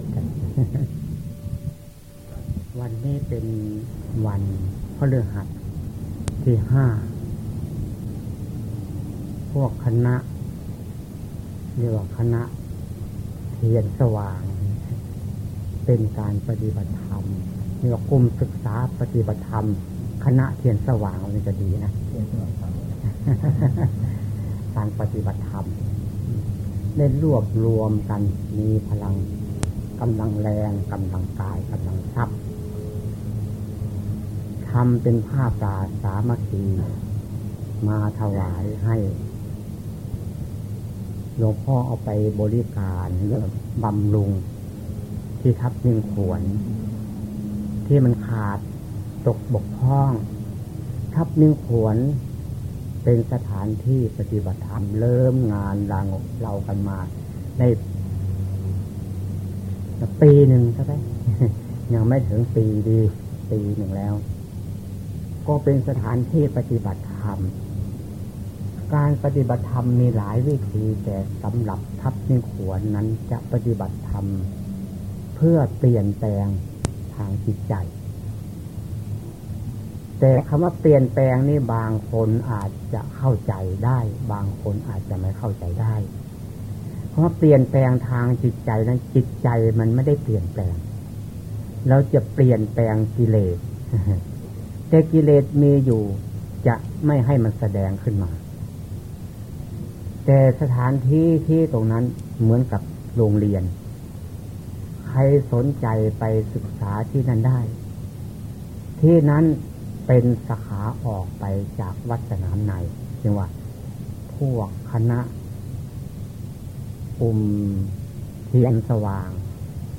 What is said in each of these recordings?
ศกัน วันนี้เป็นวันพฤหัสที่ห้า พวกคณะเรียกว่าคณะเทียนสว่าง เป็นการปฏิบัติธรรมเรียกว่ากลุ่มศึกษาปฏิบัติธรรม คณะเทียนสว่างมันจะดีนะการปฏิบัติธรรมได้รวบรวมกันมีพลัง กำลังแรงกำลังกายกำลังทรัพย์ทำเป็นผ้าปาสามัคคีมาถวายให้หลวงพ่อเอาไปบริการเรื่องบำรุง ที่ทับนิ่งขวน ที่มันขาดตกบกพร่อง ทับนิ่งขวน เป็นสถานที่ปฏิบัติธรรมเริ่มงานรางเรากันมา ใน ปีหนึ่งใช่ไหมยังไม่ถึงปีดีปีหนึ่งแล้ว ก็เป็นสถานที่ปฏิบัติธรรม การปฏิบัติธรรมมีหลายวิธีแต่สำหรับทัพนิขวนนั้นจะปฏิบัติธรรม เพื่อเปลี่ยนแปลงทางจิตใจ แต่คำว่าเปลี่ยนแปลงนี่บางคนอาจจะเข้าใจได้ บางคนอาจจะไม่เข้าใจได้ ราะเปลี่ยนแปลงทางจิตใจนั้นจิตใจมันไม่ได้เปลี่ยนแปลง เราจะเปลี่ยนแปลงกิเลส แต่กิเลสมีอยู่จะไม่ให้มันแสดงขึ้นมา แต่สถานที่ที่ตรงนั้นเหมือนกับโรงเรียน ใครสนใจไปศึกษาที่นั่นได้ ที่นั้นเป็นสาขาออกไปจากวัดสนามในจึงว่า พวกคณะ อุมเทียนสว่าง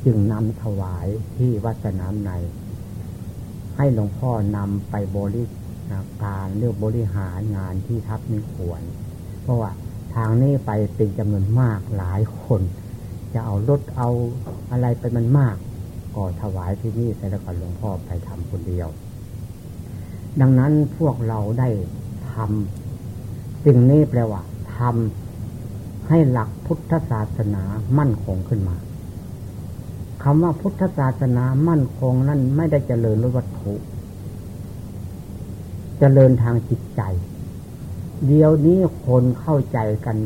จึงนำถวายที่วัดสนามใน ให้หลวงพ่อนำไปบริการเรื่องบริหารงานที่ทับมีขวนเพราะว่าทางนี้ไปเป็นจำนวนมากหลายคน จะเอารถเอาอะไรไปมันมาก ก็ถวายที่นี่แล้วก็หลวงพ่อไปทำคนเดียว ดังนั้นพวกเราได้ทำสิ่งนี้แปลว่าทำ ให้หลักพุทธศาสนามั่นคงขึ้นมาคำว่าพุทธศาสนามั่นคงนั้นไม่ได้เจริญด้วยวัตถุเจริญทางจิตใจ เดี๋ยวนี้คนเข้าใจกัน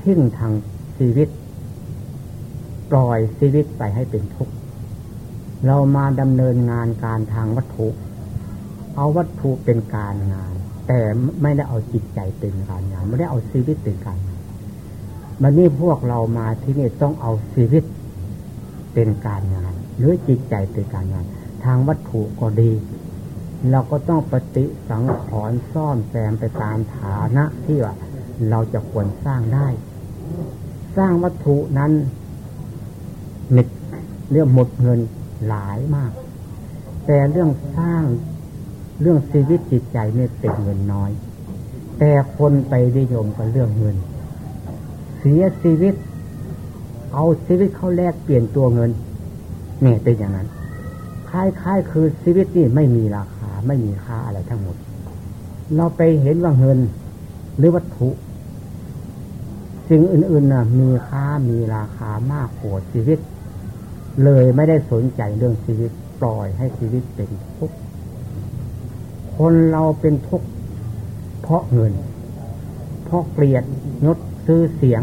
ทิ้งทางชีวิต ปล่อยชีวิตไปให้เป็นทุกข์เรามาดำเนินงานการทางวัตถุ เอาวัตถุเป็นการงาน แต่ไม่ได้เอาจิตใจเป็นการงานไม่ได้เอาชีวิตเป็นการงานมันนี่พวกเรามาที่นี่ต้องเอาชีวิตเป็นการงาน หรือจิตใจเป็นการงาน ทางวัตถุก็ดี เราก็ต้องปฏิสังขรณ์ซ่อมแซมไปตามฐานะที่ว่าเราจะควรสร้างได้ สร้างวัตถุนั้นมิดเรื่องหมดเงินหลายมาก แต่เรื่องสร้าง เรื่องชีวิตจิตใจเนี่ยเป็นเงินน้อย แต่คนไปนิยมกับเรื่องเงิน เสียชีวิต เอาชีวิตเข้าแลกเปลี่ยนตัวเงินเนี่ยเป็นอย่างนั้นคล้ายๆคือชีวิตนี่ไม่มีราคาไม่มีค่าอะไรทั้งหมด เราไปเห็นว่าเงินหรือวัตถุ สิ่งอื่นๆนะมีค่ามีราคามากกว่าชีวิต เลยไม่ได้สนใจเรื่องชีวิตปล่อยให้ชีวิตเป็นทุกข์ คนเราเป็นทุกข์เพราะเงิน เพราะเกลียดยศซื้อเสียง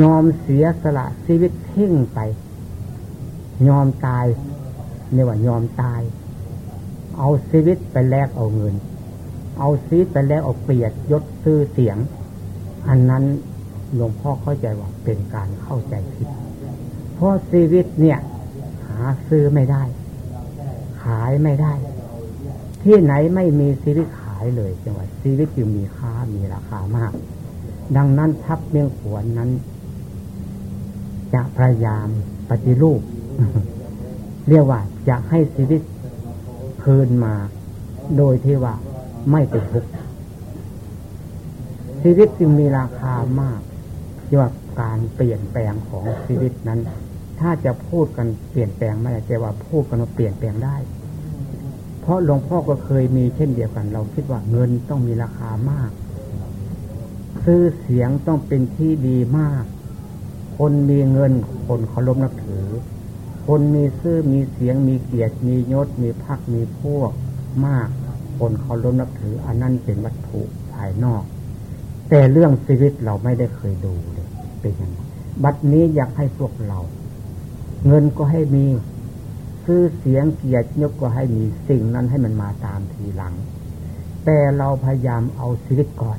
ยอมเสียสละชีวิตทิ้งไป ยอมตายเนี่ยว่ายอมตาย เอาชีวิตไปแลกเอาเงิน เอาชีวิตไปแลกเอาเปลียดยศซื้อเสียง อันนั้นหลวงพ่อเข้าใจว่าเป็นการเข้าใจผิด เพราะชีวิตเนี่ย หาซื้อไม่ได้ ขายไม่ได้ ที่ไหนไม่มีชีวิตขายเลยจังหวัดชีวิตจึงมีค่ามีราคามาก ดังนั้นทับเมียงขวนนั้น จะพยายามปฏิรูป เรียกว่าจะให้ชีวิตคืนมา โดยที่ว่าไม่เป็นทุกข์ชีวิตจึงมีราคามากเรียกว่าการเปลี่ยนแปลงของชีวิตนั้น ถ้าจะพูดกันเปลี่ยนแปลงไม่ได้แต่ว่าพูดกันว่าเปลี่ยนแปลงได้ ราะหลวงพ่อก็เคยมีเช่นเดียวกัน เราคิดว่าเงินต้องมีราคามาก ซื้อเสียงต้องเป็นที่ดีมาก คนมีเงินคนเคารพนับถือ คนมีซื่อมีเสียงมีเกียรติมียศมีพักมีพวกมาก คนเคารพนับถือ อันนั้นเป็นวัตถุภายนอก แต่เรื่องชีวิตเราไม่ได้เคยดูเลยเป็นยังไงบัดนี้อยากให้พวกเรา เงินก็ให้มี ซื่อเสียงเกียรติยศก็ให้มีสิ่งนั้นให้มันมาตามทีหลัง แต่เราพยายามเอาชีวิตก่อน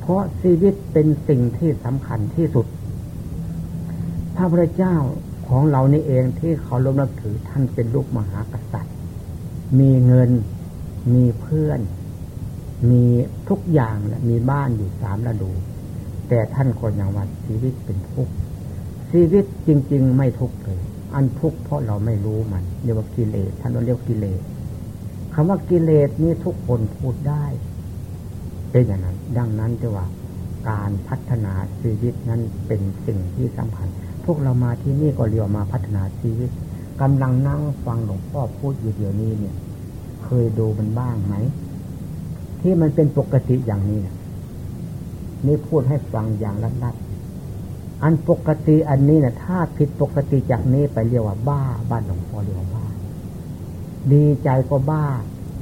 เพราะชีวิตเป็นสิ่งที่สำคัญที่สุด พระพุทธเจ้าของเรานี่เองที่เขาลบนับถือท่านเป็นลูกมหากษัตริย์ มีเงิน มีเพื่อน มีทุกอย่างและมีบ้านอยู่สามระดู แต่ท่านคนอย่างว่าชีวิตเป็นทุกข์ชีวิตจริง ๆ ไม่ทุกข์เลย อันทุกข์เพราะเราไม่รู้มันเรียกว่ากิเลสท่านเรียกกิเลสคำว่ากิเลสนี่ทุกคนพูดได้เป็นอย่างนั้น ดังนั้นจะว่า การพัฒนาชีวิตนั้นเป็นสิ่งที่สำคัญ พวกเรามาที่นี่ก็เรียกมาพัฒนาชีวิตกำลังนั่งฟังหลวงพ่อพูดอยู่เดี๋ยวนี้เนี่ย เคยดูมันบ้างไหมที่มันเป็นปกติอย่างนี้นนี่พูดให้ฟังอย่างลัดๆ อันปกติอันนี้นะถ้าผิดปกติจากนี้ไปเรียกว่าบ้า บ้านหลวงพ่อเรียกว่าบ้า ดีใจก็บ้า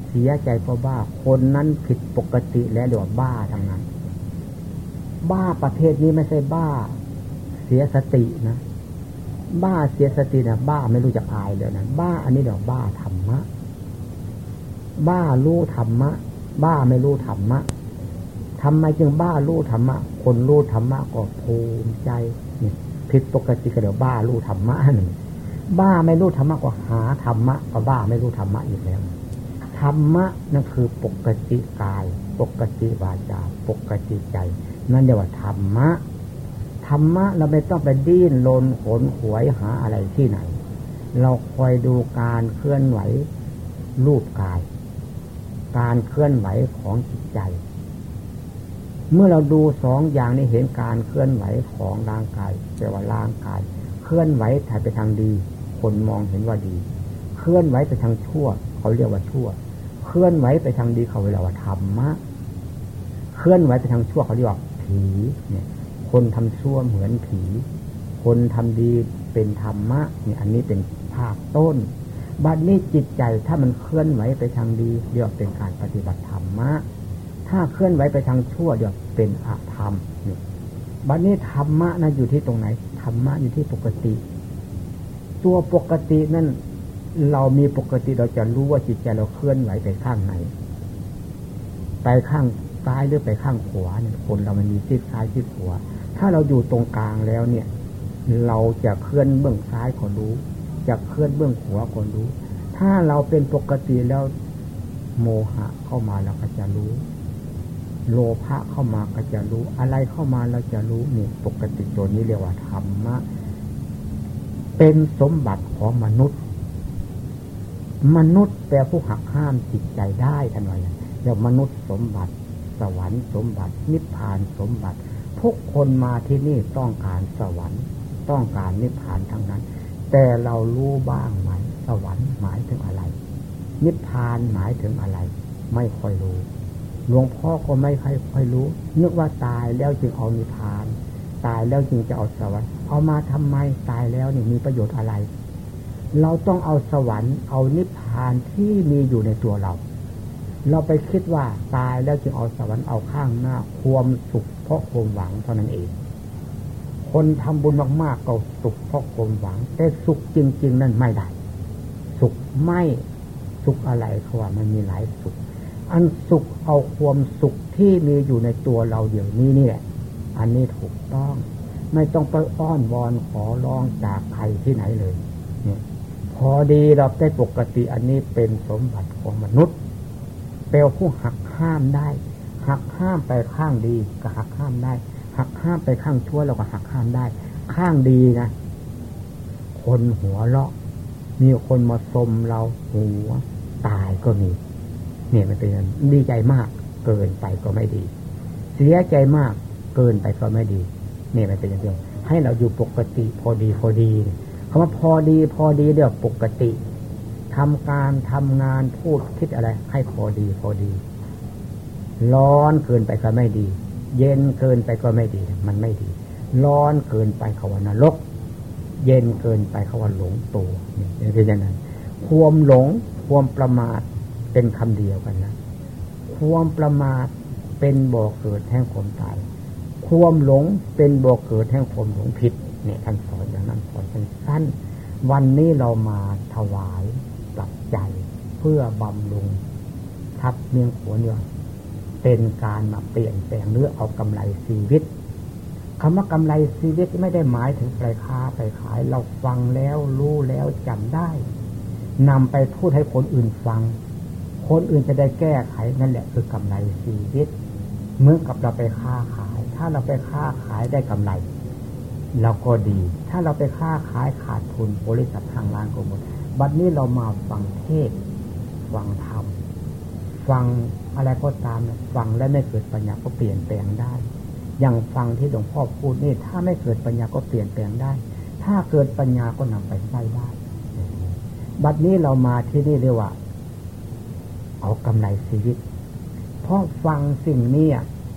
เสียใจก็บ้า คนนั้นผิดปกติแล้วเรียกว่าบ้าทั้งนั้น บ้าประเภทนี้ไม่ใช่บ้า เสียสตินะบ้าเสียสตินะบ้าไม่รู้จักอายเลยนะบ้าอันนี้เดี๋ยวบ้าธรรมะ บ้ารู้ธรรมะ บ้าไม่รู้ธรรมะ ทำไมจึงบ้ารู้ธรรมะ คนรู้ธรรมะก็ภูมิใจนี่ผิดปกติก็เดี๋ยวบ้ารู้ธรรมะหนึ่งบ้าไม่รู้ธรรมะก็หาธรรมะก็บ้าไม่รู้ธรรมะอีกแล้วธรรมะนั่นคือปกติกาย ปกติวาจาปกติใจ นั่นเรียกว่าธรรมะธรรมะเราไม่ต้องไปดิ้นรนขนขวยหาอะไรที่ไหน เราคอยดูการเคลื่อนไหวรูปกาย การเคลื่อนไหวของจิตใจ เมื่อเราดูสองอย่างนี้เห็นการเคลื่อนไหวของร่างกายแปลว่าร่างกาย เคลื่อนไหวถ่ายไปทางดี คนมองเห็นว่าดี เคลื่อนไหวไปทางชั่ว เขาเรียกว่าชั่ว เคลื่อนไหวไปทางดีเขาเรียกว่าธรรมะ เคลื่อนไหวไปทางชั่วเขาเรียกว่าผีเนี่ย คนทำชั่วเหมือนผี คนทำดีเป็นธรรมะเนี่ยอันนี้เป็นภาคต้นบัดนี้จิตใจถ้ามันเคลื่อนไหวไปทางดีเรียกเป็นการปฏิบัติธรรมะ ถ้าเคลื่อนไหวไปทางชั่วเรียกเป็นอาธรรมนี่บัดนี้ธรรมะนะอยู่ที่ตรงไหนธรรมะอยู่ที่ปกติ ตัวปกตินั่นเรามีปกติเราจะรู้ว่าจิตใจเราเคลื่อนไหวไปข้างไหน ไปข้างซ้ายหรือไปข้างขวาเนี่ยคนเรามันมีซีกซ้ายซีกขวาถ้าเราอยู่ตรงกลางแล้วเนี่ย เราจะเคลื่อนเบื้องซ้ายก็รู้ จะเคลื่อนเบื้องขวาก็รู้ ถ้าเราเป็นปกติแล้วโมหะเข้ามาเราก็จะรู้ โลภะเข้ามาก็จะรู้ อะไรเข้ามาเราจะรู้นี่ปกติตัวนี้เรียกว่าธรรมะ เป็นสมบัติของมนุษย์ มนุษย์แปลผู้หักห้ามจิตใจได้ทันไว้เรียกมนุษย์สมบัติ สวรรค์สมบัติ นิพพานสมบัติ ทุกคนมาที่นี่ต้องการสวรรค์ ต้องการนิพพานทั้งนั้น แต่เรารู้บ้างไหมสวรรค์หมายถึงอะไร นิพพานหมายถึงอะไร ไม่ค่อยรู้ หลวงพ่อก็ไม่ค่อยค่อยรู้ นึกว่าตายแล้วจึงเอานิพพาน ตายแล้วจึงจะเอาสวรรค์ เอามาทำไมตายแล้วนี่มีประโยชน์อะไร เราต้องเอาสวรรค์ เอานิพพานที่มีอยู่ในตัวเรา เราไปคิดว่าตายแล้วจึงเอาสวรรค์เอาข้างหน้าความสุขเพราะความหวังเท่านั้นเอง คนทำบุญมากๆก็สุขเพราะความหวัง แต่สุขจริง ๆ นั่นไม่ได้ สุขไม่สุขอะไรเขาว่ามันมีหลายสุข อันสุขเอาความสุขที่มีอยู่ในตัวเราเดี๋ยวนี้นี่แหละ อันนี้ถูกต้อง ไม่ต้องไปอ้อนวอนขอร้องจากใครที่ไหนเลย เนี่ย พอดีเราได้ปกติอันนี้เป็นสมบัติของมนุษย์เปลวผู้หักห้ามได้ หักห้ามไปข้างดีก็หักห้ามได้ หักห้ามไปข้างชั่วเราก็หักห้ามได้ ข้างดีนะคนหัวเลาะมีคนมาสมเราหัวตายก็มี เนี่ยมันเป็นดีใจมากเกินไปก็ไม่ดี เสียใจมากเกินไปก็ไม่ดี เนี่ยมันเป็นอย่างเดียวให้เราอยู่ปกติพอดีพอดีคำว่าพอดีพอดีเดี๋ยวปกติทำการทำงานพูดคิดอะไร ให้พอดีพอดี ร้อนเกินไปก็ไม่ดี เย็นเกินไปก็ไม่ดี มันไม่ดี ร้อนเกินไปเขาว่านรกเย็นเกินไปเขาว่าหลงตัวเนี่เป็นอย่างนั้น ความหลง ความประมาท เป็นคำเดียวกันนะความประมาทเป็นบ่อเกิดแห่งความตาย ความหลงเป็นบ่อเกิดแห่งความหลงผิดเนี่ยท่านสอนอย่างนั้นสอนสั้นวันนี้เรามาถวายปรับใจเพื่อบำรุงทับเมียงขวนเนี่ยเป็นการมาเปลี่ยนแปลงเนื้อเอากำไรชีวิตคำว่ากำไรชีวิตไม่ได้หมายถึงไปค้าไปขาย เราฟังแล้วรู้แล้วจำได้นำไปพูดให้คนอื่นฟัง คนอื่นจะได้แก้ไขนั่นแหละคือกำไรชีวิตเมื่อกับเราไปค้าขาย ถ้าเราไปค้าขายได้กำไรเราก็ดี ถ้าเราไปค้าขายขาดทุนบริษัททางร้านก็หมด บัดนี้เรามาฟังเทศ ฟังธรรม ฟังอะไรก็ตามฟังและไม่เกิดปัญญาก็เปลี่ยนแปลงได้ อย่างฟังที่หลวงพ่อพูดนี่ ถ้าไม่เกิดปัญญาก็เปลี่ยนแปลงได้ ถ้าเกิดปัญญาก็นำไปใช้ได้ บัดนี้เรามาที่นี่เรียกว่า เอากำไรชีวิต เพราะฟังสิ่งนี้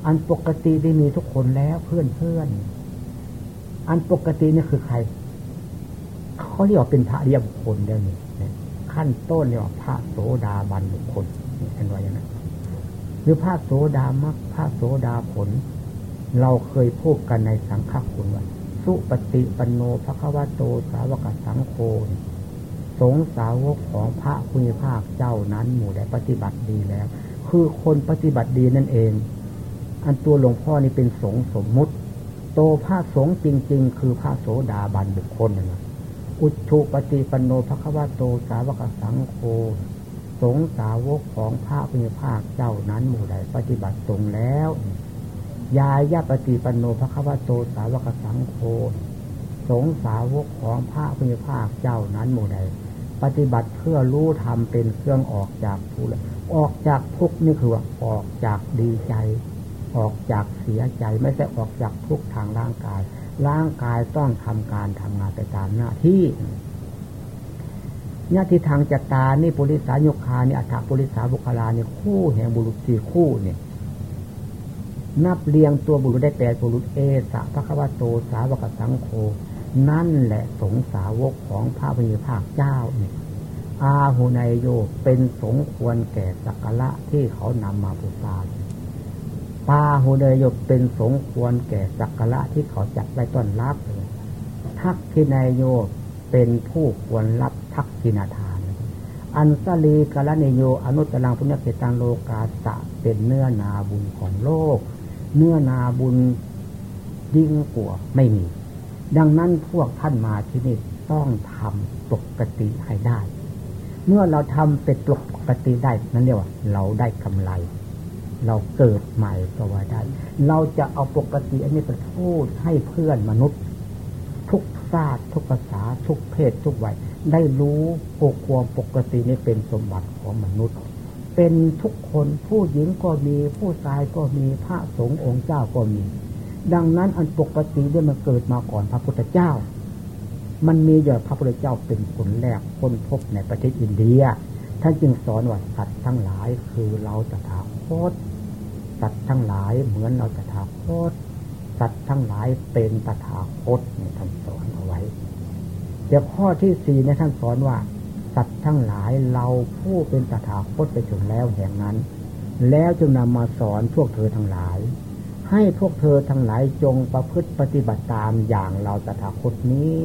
อันปกติได้มีทุกคนแล้วเพื่อนเพื่อนอันปกตินี่คือใคร เขาเรียกว่าเป็นพระเรียบคคลเดียวนี้ขั้นต้นเรียกว่าพระโสดาบันบุคคลเป็นว่าอย่างนั้นหรือพระโสดามักพระโสดาผล เราเคยพูดกันในสังฆคุณว่าสุปฏิปันโนพระควโตสาวกสังโฆ สงสาวกของพระคุณภาคเจ้านั้นหมู่ได้ปฏิบัติดีแล้ว คือคนปฏิบัติดีนั่นเอง อันตัวหลวงพ่อนี่เป็นสงสมมุติ โตพระสงฆ์จริง ๆ คือพระโสดาบันบุคคลนะอุชุปฏิปันโนพระควโตสาวกสังโฆสงสาวกของพระพุทธภาคเจ้านั้นหมู่ใดปฏิบัติตรงแล้วยายาปฏิปันโนพระคัมโตสาวกสังโฆสงสาวกของพระพุทธภาคเจ้านั้นหมู่ใด ปฏิบัติเพื่อรู้ธรรมเป็นเครื่องออกจากทุกข์ออกจากทุกข์นี่คือว่าออกจากดีใจ ออกจากเสียใจไม่ใช่ออกจากทุกข์ทางร่างกาย ร่างกายต้องทำการทำงานไปตามหน้าที่ญาติทางจัตตานี่ปุริสายคานี่อัฏฐปุริสาบุคลานี่คู่แห่งบุรุษสี่คู่เนี่ยนับเรียงตัวบุรุษได้แปดบุรุษเอสะพระควโตสาวกสังโฆ นั่นแหละสงสาวกของพระพุทธภาคเจ้าเนี่ยอาหูนายโยเป็นสงควรแก่สักการะที่เขานำมาบูชาปาหูนายโยเป็นสงควรแก่สักการะที่เขาจัดไว้ต้อนรับทักทินายโยเป็นผู้ควรรับทักษิณาทาน อันสลีกาลเนโยอนุตรังพุทธเกตังโลกาสะเป็นเนื้อนาบุญของโลก เนื้อนาบุญยิ่งกว่าไม่มี ดังนั้นพวกท่านมาที่นี่ต้องทำปกติให้ได้ เมื่อเราทำเป็นปกติได้นั่นเรียกว่า เราได้กำไร เราเกิดใหม่ก็ว่าได้ เราจะเอาปกติอันนี้ไปพูดให้เพื่อนมนุษย์ ทุกชาติทุกภาษาทุกเพศทุกวัยได้รู้โอความปกตินี้เป็นสมบัติของมนุษย์ เป็นทุกคนผู้หญิงก็มีผู้ชายก็มีพระสงฆ์องค์เจ้าก็มี ดังนั้นอันปกติได้มันเกิดมาก่อนพระพุทธเจ้า มันมีอยู่พระพุทธเจ้าเป็นคนแรกคนพบในประเทศอินเดีย ท่านจึงสอนว่าสัตว์ทั้งหลายคือเราจะถาคต สัตว์ทั้งหลายเหมือนเราจะถาคต สัตว์ทั้งหลายเป็นตถาคตในท่านสอนเอาไว้เดี๋ยวข้อที่สี่ในท่านสอนว่า สัตว์ทั้งหลายเราผู้เป็นตถาคตไปถึงแล้วแห่งนั้น แล้วจึงนำมาสอนพวกเธอทั้งหลาย ให้พวกเธอทั้งหลายจงประพฤติปฏิบัติตามอย่างเราตถาคตนี้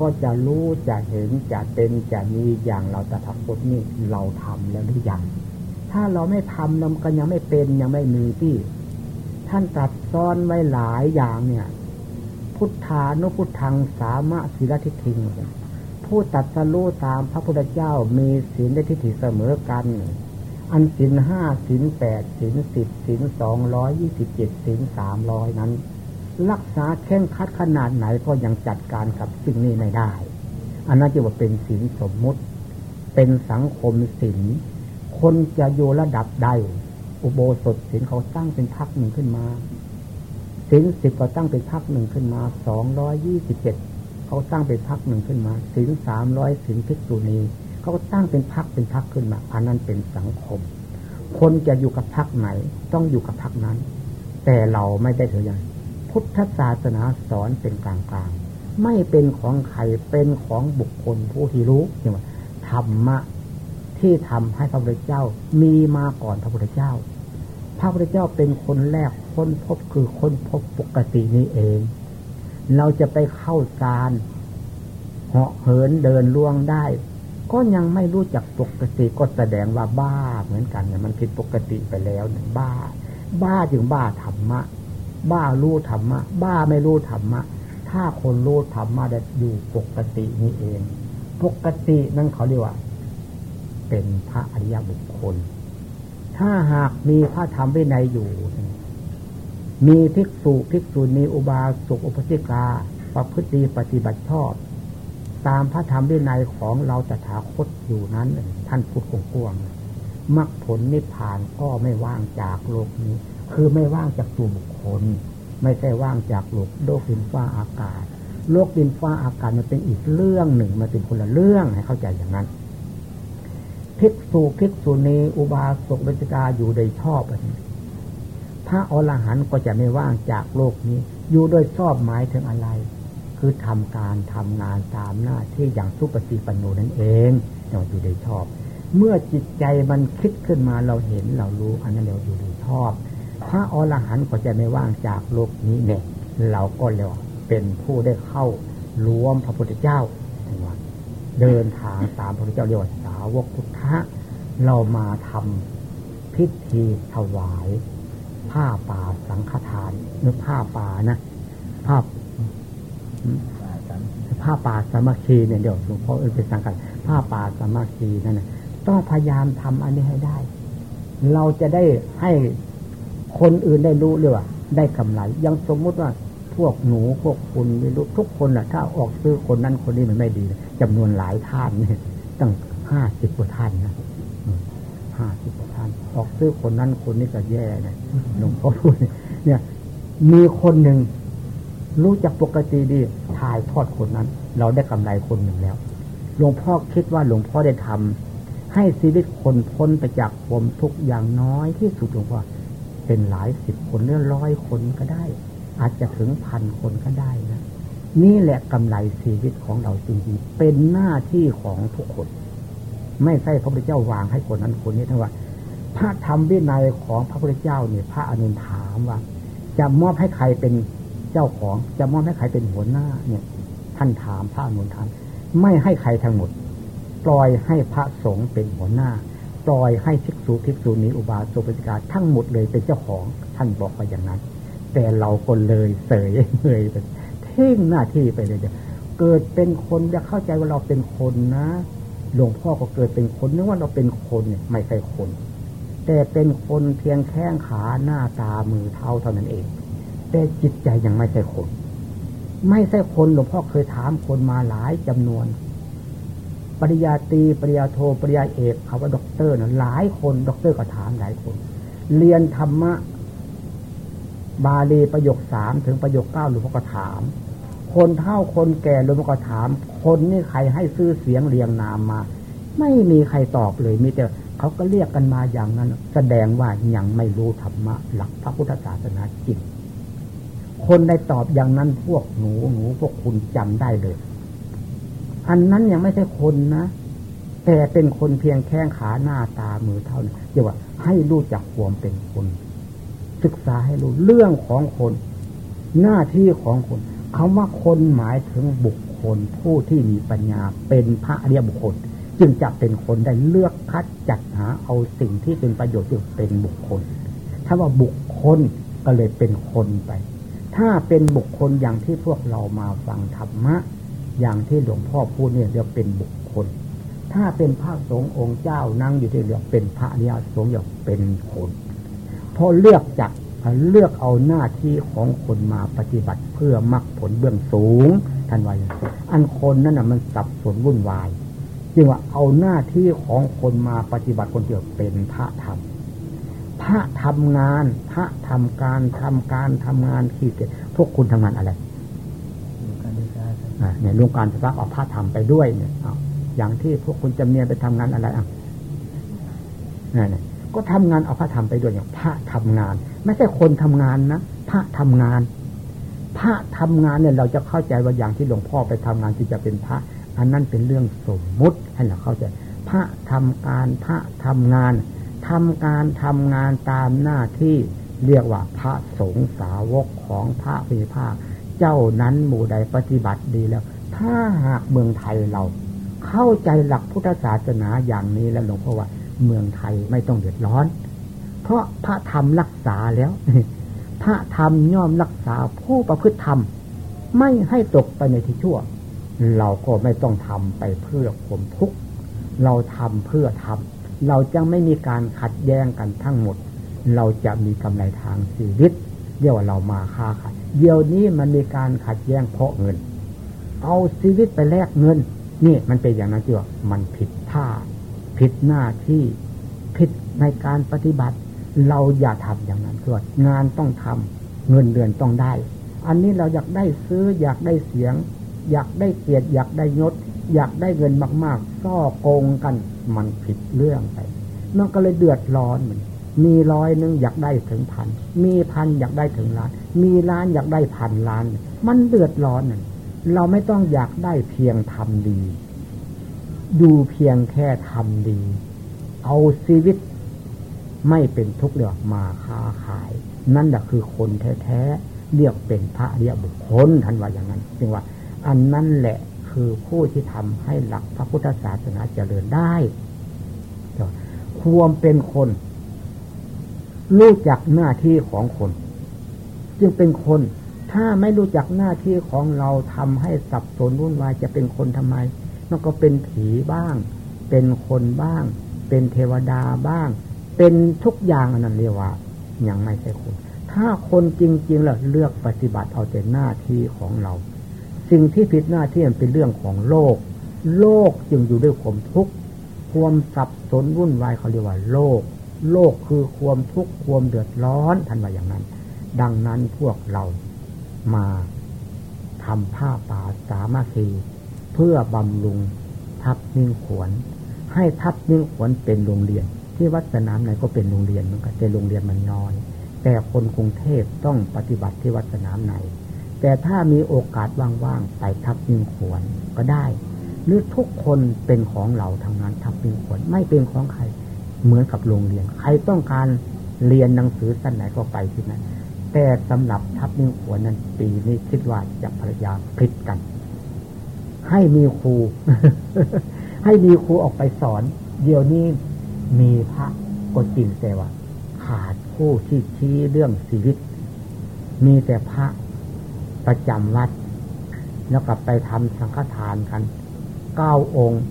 ก็จะรู้จะเห็นจะเป็นจะมีอย่างเราตถาคตนี้เราทำแล้วหรือยังถ้าเราไม่ทำเราก็ยังไม่เป็นยังไม่มีที่ ท่านตรัสซ้อนไว้หลายอย่างเนี่ย พุทธานุพุทธังสามะศีลทิฏฐิงผู้ตัดสรู้ตามพระพุทธเจ้ามีศีลและทิฏฐิเสมอกัน อันศีลห้าศีลแปดศีลสิบศีลสองร้อยยี่สิบเจ็ดศีลสามร้อยนั้น รักษาแข่งคัดขนาดไหนก็ยังจัดการกับสิ่งนี้ไม่ได้ อันนั้นจะว่าเป็นศีลสมมุติ เป็นสังคมศีลคนจะอยู่ระดับใด อุโบสถศีลเขาตั้งเป็นพักหนึ่งขึ้นมาศีลสิบก็ตั้งเป็นพักหนึ่งขึ้นมาสองร้อยยี่สิบเจ็ดเขาตั้งเป็นพักหนึ่งขึ้นมาศีลสามร้อยศีลพิกุณี เขาก็ตั้งเป็นพักเป็นพักขึ้นมา อันนั้นเป็นสังคม คนจะอยู่กับพักไหน ต้องอยู่กับพักนั้น แต่เราไม่ได้เถอะยังพุทธศาสนาสอนเป็นกลางๆไม่เป็นของใครเป็นของบุคคลผู้ที่รู้ใช่ไหมธรรมะที่ทำให้พระพุทธเจ้ามีมาก่อนพระพุทธเจ้า พระพุทธเจ้าเป็นคนแรกค้นพบคือค้นพบปกตินี้เอง เราจะไปเข้าฌานเหาะเหินเดินล่วงได้ ก็ยังไม่รู้จักปกติก็แสดงว่าบ้าเหมือนกันเนี่ยมันผิดปกติไปแล้วเนี่ยบ้า บ้าจึงบ้าธรรมะ บ้ารู้ธรรมะ บ้าไม่รู้ธรรมะ ถ้าคนรู้ธรรมะจะอยู่ปกตินี่เอง ปกตินั่นเขาเรียกว่า เป็นพระอริยบุคคล ถ้าหากมีพระธรรมวินัยอยู่ มีภิกษุภิกษุณีอุบาสกอุปสิกาประพฤติปฏิบัติชอบ ตามพระธรรมวินัยของเราตถาคตอยู่นั้น ท่านพูดกว้างมรรคผลนิพพานก็ไม่ว่างจากโลกนี้ คือไม่ว่างจากตัวบุคคล ไม่ใช่ว่างจากโลกโลกดินฟ้าอากาศ โลกดินฟ้าอากาศมันเป็นอีกเรื่องหนึ่งมันเป็นคนละเรื่องให้เข้าใจอย่างนั้นภิกษุภิกษุณีอุบาสกเบญจกาอยู่โดยชอบพระอรหันต์ก็จะไม่ว่างจากโลกนี้ อยู่โดยชอบหมายถึงอะไร คือทำการทำงานตามหน้าที่อย่างสุปฏิปันโนนั่นเองเราอยู่ได้ชอบ เมื่อจิตใจมันคิดขึ้นมาเราเห็นเรารู้อันนั้นเราอยู่ได้ชอบ พระอรหันต์ก็จะไม่ว่างจากโลกนี้เนี่ย เราก็เรียกว่าเป็นผู้ได้เข้ารวมพระพุทธเจ้าเดินทางตามพระพุทธเจ้าเรียกว่าสาวกพุทธะเรามาทำพิธีถวาย ผ้าป่าสังฆทานนึกผ้าป่านะผ้า ผ้าป่าสามัคคีเนี่ยเดี๋ยวหลวงพ่อเออเป็นสังกัดผ้าป่าสามัคคีนั่นนะต้องพยายามทำอันนี้ให้ได้ เราจะได้ให้คนอื่นได้รู้เลยว่าได้กำไรยังสมมุติว่าพวกหนูพวกคุณไม่รู้ทุกคนแหละถ้าออกซื้อคนนั้นคนนี้มันไม่ดีจำนวนหลายท่านเนี่ยตั้งห้าสิบกว่าท่านนะห้าสิบกว่าท่าน ออกซื้อคนนั้นคนนี้ก็แย่นะหลวงพ่อพูดเนี่ย มีคนหนึ่ง รู้จักปกติดีถ่ายทอดคนนั้น เราได้กำไรคนหนึ่งแล้ว หลวงพ่อคิดว่าหลวงพ่อได้ทำให้ชีวิตคนพ้นไปจากความทุกข์อย่างน้อยที่สุดหลวงพ่อเป็นหลายสิบคนหรือร้อยคนก็ได้ อาจจะถึงพันคนก็ได้นะนี่แหละกำไรชีวิตของเราจริงๆเป็นหน้าที่ของทุกคน ไม่ใช่พระพุทธเจ้าวางให้คนนั้นคนนี้ทั้งว่าพระธรรมวินัยของพระพุทธเจ้าเนี่ยพระอนุนถามว่า จะมอบให้ใครเป็น เจ้าของจะมอบให้ใครเป็นหัวหน้าเนี่ย ท่านถามพระอนุนทานไม่ให้ใครทั้งหมด ปล่อยให้พระสงฆ์เป็นหัวหน้า ปล่อยให้ภิกษุภิกษุณีอุบาสกปิกาทั้งหมดเลยเป็นเจ้าของ ท่านบอกไปอย่างนั้น แต่เราคนเลยเสยเลยเป็นเท่งหน้าที่ไปเลยเกิดเป็นคนจะเข้าใจว่าเราเป็นคนนะหลวงพ่อก็เกิดเป็นคนนึกว่าเราเป็นคนเนี่ยไม่ใช่คน แต่เป็นคนเพียงแข้งขาหน้าตามือเท้าเท่านั้นเอง แต่จิตใจยังไม่ใช่คน ไม่ใช่คนหลวงพ่อเคยถามคนมาหลายจำนวน ปริญาตรีปริญาโทปริญาเอกคำว่าด็อกเตอร์นะหลายคนด็อกเตอร์ก็ถามหลายคน เรียนธรรมะบาลีประโยคสามถึงประโยคเก้าหลวงพ่อก็ถาม คนเท่าคนแก่หลวงพ่อก็ถาม คนนี่ใครให้ซื้อเสียงเรียงนามมา ไม่มีใครตอบเลยมีแต่เขาก็เรียกกันมาอย่างนั้น แสดงว่ายังไม่รู้ธรรมะหลักพระพุทธศาสนาจริง คนได้ตอบอย่างนั้นพวกหนูหนูพวกคุณจำได้เลย อันนั้นยังไม่ใช่คนนะแต่เป็นคนเพียงแข้งขาหน้าตามือเท่านั้นเรียกว่า ให้รู้จักความเป็นคน ศึกษาให้รู้เรื่องของคน หน้าที่ของคนคำว่าคนหมายถึงบุคคลผู้ที่มีปัญญาเป็นพระอริยบุคคล จึงจะเป็นคนได้เลือกคัดจัดหาเอาสิ่งที่เป็นประโยชน์จึงเป็นบุคคล ถ้าว่าบุคคลก็เลยเป็นคนไป ถ้าเป็นบุคคลอย่างที่พวกเรามาฟังธรรมะ อย่างที่หลวงพ่อพูดเนี่ยเรียกเป็นบุคคล ถ้าเป็นพระสงฆ์องค์เจ้านั่งอยู่ที่เรียกเป็นพระนิยสงฆ์อย่างเป็นคนพอเลือกจากเลือกเอาหน้าที่ของคนมาปฏิบัติเพื่อมรรคผลเบื้องสูงท่านว่าอย่างนี้อันคนนั้นน่ะมันสับสนวุ่นวาย จึงว่าเอาหน้าที่ของคนมาปฏิบัติคนเดียวเป็นพระธรรม พระทำงาน พระทำการทำการทำงานขีดเกพวกคุณทำงานอะไรเนี่ยลุงการพระเอาพระทำไปด้วยเนี่ยอย่างที่พวกคุณจำเนียนไปทำงานอะไรอะนี่ก็ทำงานเอาพระทำไปด้วยอย่างพระทำงาน ไม่ใช่คนทำงานนะพระทำงาน พระทำงานเนี่ยเราจะเข้าใจว่าอย่างที่หลวงพ่อไปทำงานที่จะเป็นพระ อันนั้นเป็นเรื่องสมมุติให้เราเข้าใจ พระทำการพระทำงาน ทำการทำงานตามหน้าที่เรียกว่าพระสงฆ์สาวกของพระพิพาเจ้านั้นหมู่ใดปฏิบัติดีแล้ว ถ้าหากเมืองไทยเรา เข้าใจหลักพุทธศาสนาอย่างนี้แล้วหลวงพ่อว่าเมืองไทยไม่ต้องเดือดร้อน เพราะพระธรรมรักษาแล้ว พระธรรมย่อมรักษาผู้ประพฤติธรรม ไม่ให้ตกไปในที่ชั่ว เราก็ไม่ต้องทำไปเพื่อความทุกข์เราทำเพื่อทำ เราจะไม่มีการขัดแย้งกันทั้งหมด เราจะมีกำไรทางชีวิตเรียกว่าเรามาค้าขายเดี๋ยวนี้มันมีการขัดแย้งเพราะเงิน เอาชีวิตไปแลกเงิน นี่มันเป็นอย่างนั้นจีว่ามันผิดท่า ผิดหน้าที่ผิดในการปฏิบัติ เราอย่าทำอย่างนั้นคืองานต้องทำเงินเดือนต้องได้ อันนี้เราอยากได้ซื้ออยากได้เสียง อยากได้เกียรติอยากได้ยศ อยากได้เงินมาก ๆ ซ่อโกงกัน มันผิดเรื่องไปมันก็เลยเดือดร้อนมือนมีร้อยหนึ่งอยากได้ถึงพัน มีพันอยากได้ถึงล้าน มีล้านอยากได้พันล้าน มันเดือดร้อนน่เราไม่ต้องอยากได้เพียงทำดี ดูเพียงแค่ทำดี เอาชีวิตไม่เป็นทุกข์เรียกมาค้าขาย นั่นแหละคือคนแท้ๆเรียกเป็นพระเรียบุคคลท่านว่าอย่างนั้นจึงว่า อันนั้นแหละ คือผู้ที่ทำให้หลักพระพุทธศาสนาเจริญได้ควมเป็นคน รู้จักหน้าที่ของคน จึงเป็นคน ถ้าไม่รู้จักหน้าที่ของเราทำให้สับสนวุ่นวายจะเป็นคนทำไมมันก็เป็นผีบ้าง เป็นคนบ้าง เป็นเทวดาบ้าง เป็นทุกอย่างอันนั้นเรียกว่ายังไม่ใช่คน ถ้าคนจริงๆแล้วเลือกปฏิบัติเอาแต่หน้าที่ของเรา สิ่งที่ผิดหน้าที่มันเป็นเรื่องของโลก โลกจึงอยู่ด้วยความทุกข์ความสับสนวุ่นวายเขาเรียกว่าโลก โลกคือความทุกข์ความเดือดร้อนท่านว่าอย่างนั้น ดังนั้นพวกเรามาทำผ้าป่าสามัคคีเพื่อบำรุงทับนิ่งขวน ให้ทับนิ่งขวนเป็นโรงเรียน ที่วัดสนามไหนก็เป็นโรงเรียนเหมือนกันแต่โรงเรียนมันน้อย แต่คนกรุงเทพต้องปฏิบัติที่วัดสนามไหน แต่ถ้ามีโอกาสว่างๆไปทับยิงขวนก็ได้ หรือทุกคนเป็นของเราทางานทับยิงขวนไม่เป็นของใคร เหมือนกับโรงเรียน ใครต้องการเรียนหนังสือสั้นไหนก็ไปที่นั่นแต่สำหรับทับยิงขวนนั้น ปีนี้คิดว่าจะพยายามพลิกกัน ให้มีครู ให้มีครูออกไปสอน เดี๋ยวนี้มีพระก็จริงแต่ว่าขาดผู้ที่ชี้เรื่องชีวิต มีแต่พระ ประจำวัด แล้วก็ไปทำสังฆทานกันเก้าองค์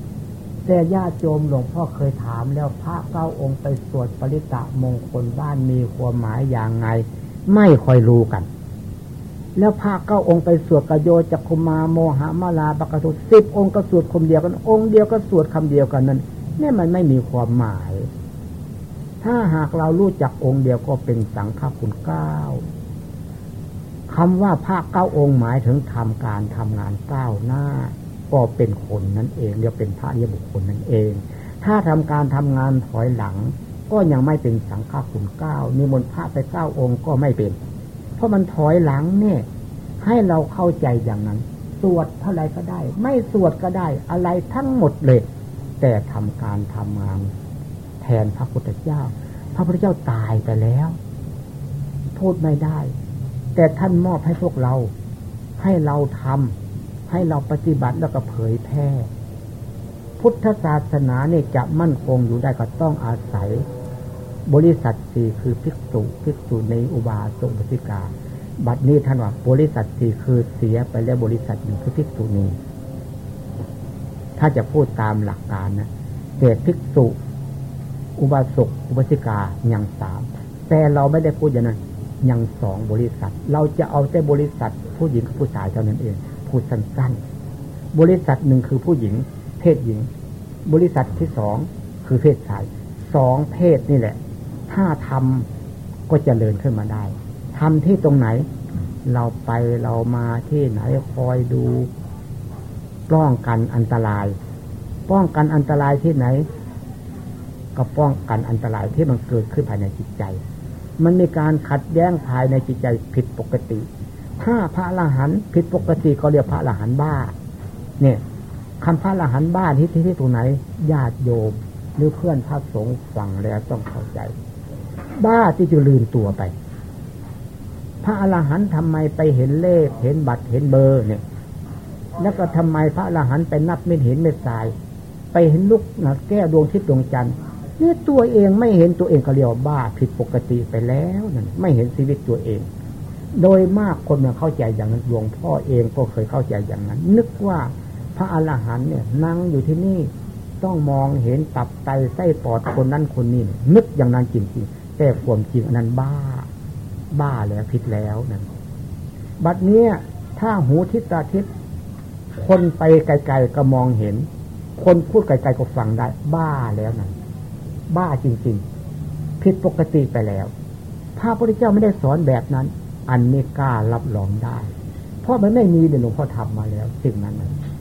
แต่ญาติโยมหลวงพ่อเคยถามแล้วพระเก้าองค์ไปสวดปริตะมงคลบ้านมีความหมายอย่างไง ไม่ค่อยรู้กัน แล้วพระเก้าองค์ไปสวดกโยจักคุมาโมหามาลาปกตุสิบองค์ก็สวดคำเดียวกัน องค์เดียวก็สวดคำเดียวกันนั้นนี่มันไม่มีความหมาย ถ้าหากเรารู้จักองค์เดียวก็เป็นสังฆคุณเก้า คำว่าพระเก้าองค์หมายถึงทำการทำงานก้าวหน้า ก็เป็นคนนั่นเองเรียกเป็นพระเรียบุคคลนั่นเอง ถ้าทำการทำงานถอยหลัง ก็ยังไม่เป็นสังฆคุณเก้านิมนต์พระไปเก้าองค์ก็ไม่เป็น เพราะมันถอยหลังเนี่ย ให้เราเข้าใจอย่างนั้น สวดเท่าไรก็ได้ ไม่สวดก็ได้อะไรทั้งหมดเลย แต่ทำการทำงาน แทนพระพุทธเจ้า พระพุทธเจ้าตายไปแล้วพูดไม่ได้ แต่ท่านมอบให้พวกเรา ให้เราทำให้เราปฏิบัติแล้วก็เผยแพร่ พุทธศาสนาเนี่ยจะมั่นคงอยู่ได้ก็ต้องอาศัย บริษัทสี่คือภิกษุภิกษุในอุบาสกบติกา บัดนี้ท่านว่าบริษัทสี่คือเสียไปแล้วบริษัทหนึ่งคือภิกษุนี้ถ้าจะพูดตามหลักการนะแต่ภิกษุ อุบาสกอุบาสิกาอยังสามแต่เราไม่ได้พูดอย่างนั้น ยังสองบริษัท เราจะเอาแต่บริษัท ผู้หญิงกับผู้ชายเท่านั้นเองพูดสั้นๆ บริษัทหนึ่งคือผู้หญิง เพศหญิง บริษัทที่สองคือเพศชายสองเพศนี่แหละ ถ้าทำก็จะเดินขึ้นมาได้ทำที่ตรงไหน เราไปเรามาที่ไหนคอยดูป้องกันอันตราย ป้องกันอันตรายที่ไหน ก็ป้องกันอันตรายที่มันเกิดขึ้นภายในจิตใจ มันมีการขัดแย้งภายในจิตใจผิดปกติ ถ้าพระอรหันผิดปกติก็เรียกพระอรหันบ้า เนี่ยคำพระอรหันบ้าที่ที่ที่ตรงไหนญาติโยมหรือเพื่อนพระสงฆ์ฟังแล้วต้องเข้าใจ บ้าที่จะลืมตัวไป พระอรหันต์ทำไมไปเห็นเลข เห็นบัตรเห็นเบอร์เนี่ย แล้วก็ทำไมพระอรหันต์ไปนับไม่เห็นไม่ทราย ไปเห็นลูกนะแก้วดวงทิศดวงจันทร์ นี่ตัวเองไม่เห็นตัวเองก็เรียกว่าบ้าผิดปกติไปแล้วนั่นไม่เห็นชีวิตตัวเอง โดยมากคนมาเข้าใจอย่างนั้นหลวงพ่อเองก็เคยเข้าใจอย่างนั้น นึกว่าพระอรหันต์เนี่ยนั่งอยู่ที่นี่ต้องมองเห็นตับไตไส้ปอดคนนั้นคนนี้นึกอย่างนั้นจริงๆแต่ความจริงอันนั้นบ้า บ้าแล้วผิดแล้วนั่นบัดเนี้ยถ้าหูทิศตาทิศคนไปไกลๆก็มองเห็น คนพูดไกลๆก็ฟังได้ บ้าแล้วนั่น บ้าจริง ๆ ผิดปกติไปแล้ว พระพุทธเจ้าไม่ได้สอนแบบนั้น อันนี้กล้ารับรองได้ เพราะมันไม่มีเดี๋ยวหลวงพ่อทำมาแล้ว สิ่งนั้น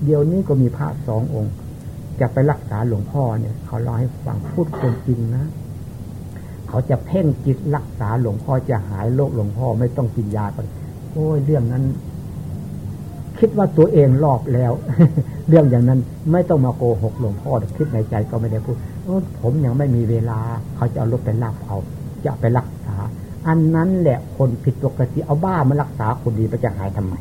เดี๋ยวนี้ก็มีพระสององค์ จะไปรักษาหลวงพ่อเนี่ย เขาเล่าให้ฟังพูดคนจริงนะเขาจะเพ่งจิตรักษาหลวงพ่อจะหายโรคหลวงพ่อไม่ต้องกินยาก่อนโอ้ยเรื่องนั้นคิดว่าตัวเองรอบแล้ว เรื่องอย่างนั้นไม่ต้องมาโกหกหลวงพ่อคิดในใจก็ไม่ได้พูด ผมยังไม่มีเวลา เขาจะเอารถไปรับเอาจะไปรักษา อันนั้นแหละคนผิดปกติเอาบ้ามารักษาคนดีไปจะหายทำไม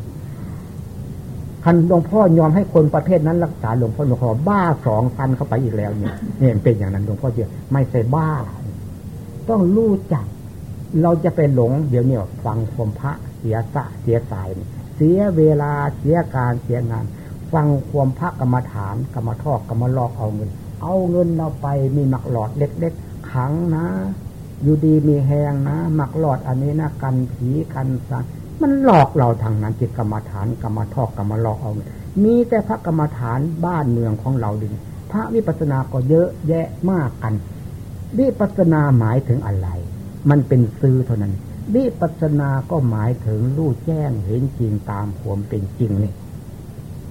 คันหลวงพ่อยอมให้คนประเภทนั้นรักษาหลวงพ่อหลวงพ่อบ้าสองพันเข้าไปอีกแล้วเนี่ยเนี่ยเป็นอย่างนั้นหลวงพ่อเจอไม่ใช่บ้า ต้องรู้จัก เราจะไปหลง เดี๋ยวนี้ฟังความพระเสียสะเสียสาย เสียเวลาเสียการเสียงาน ฟังความพระกรรมฐานกรรมทอกกรรมลอกเอาเงิน เอาเงินเราไปมีหมักหลอดเล็กๆขังนะ อยู่ดีมีแหงนะหมักหลอดอันนี้นะกันผีกันสันมันหลอกเราทางนั้นจิตกรรมฐานกรรมทอกกรรมหลอกเอา มีแต่พระกรรมฐานบ้านเมืองของเราดิพระวิปัสสนาก็เยอะแยะมากกัน วิปัสสนาหมายถึงอะไร มันเป็นซื้อเท่านั้น วิปัสสนาก็หมายถึงรู้แจ้งเห็นจริงตามความเป็นจริงนี่